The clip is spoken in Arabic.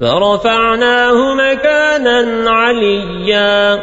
فرفعناه مكانا عليا.